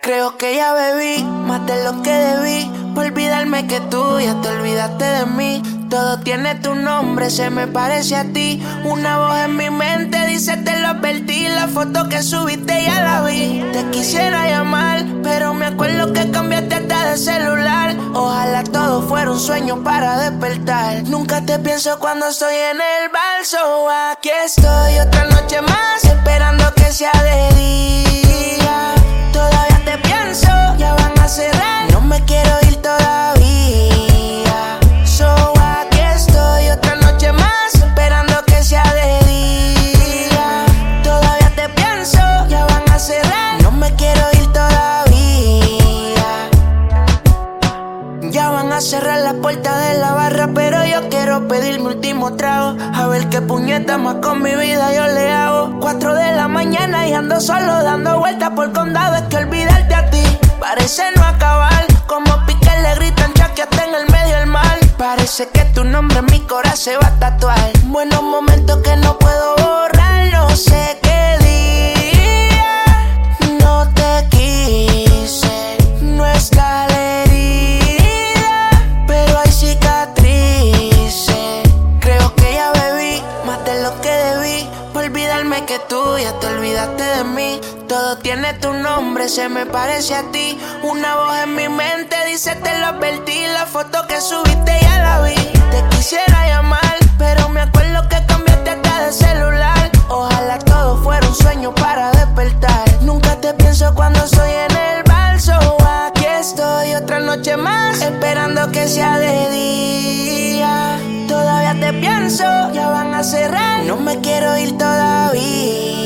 Creo que ya bebí más de lo que debí. Por olvidarme que tú ya te olvidaste de mí. Todo tiene tu nombre, se me parece a ti. Una voz en mi mente dice te lo advertí. La foto que subiste ya la vi. Te quisiera llamar, pero me acuerdo que cambiaste hasta de celular. Ojalá todo fuera un sueño para despertar. Nunca te pienso cuando estoy en el balso. Aquí estoy otra quiero ir todavía. Ya van a cerrar la puerta de la barra, pero yo quiero pedir mi último trago. A ver qué puñeta más con mi vida yo le hago. Cuatro de la mañana y ando solo dando vueltas por condado. Es que olvidarte a ti parece no acabar. Como pique le gritan que hasta en el medio del mal. Parece que tu nombre en mi corazón se va a tatuar. Buenos que tú ya te olvidaste de mí. Todo tiene tu nombre, se me parece a ti. Una voz en mi mente dice te lo advertí. La foto que subiste ya la vi. Te quisiera llamar, pero me acuerdo que cambiaste hasta de celular. Ojalá todo fuera un sueño para despertar. Nunca te pienso cuando estoy en el balso. Aquí estoy otra noche más, esperando que sea de día. Todavía te pienso, ya van a cerrar. No me quiero ir todavía.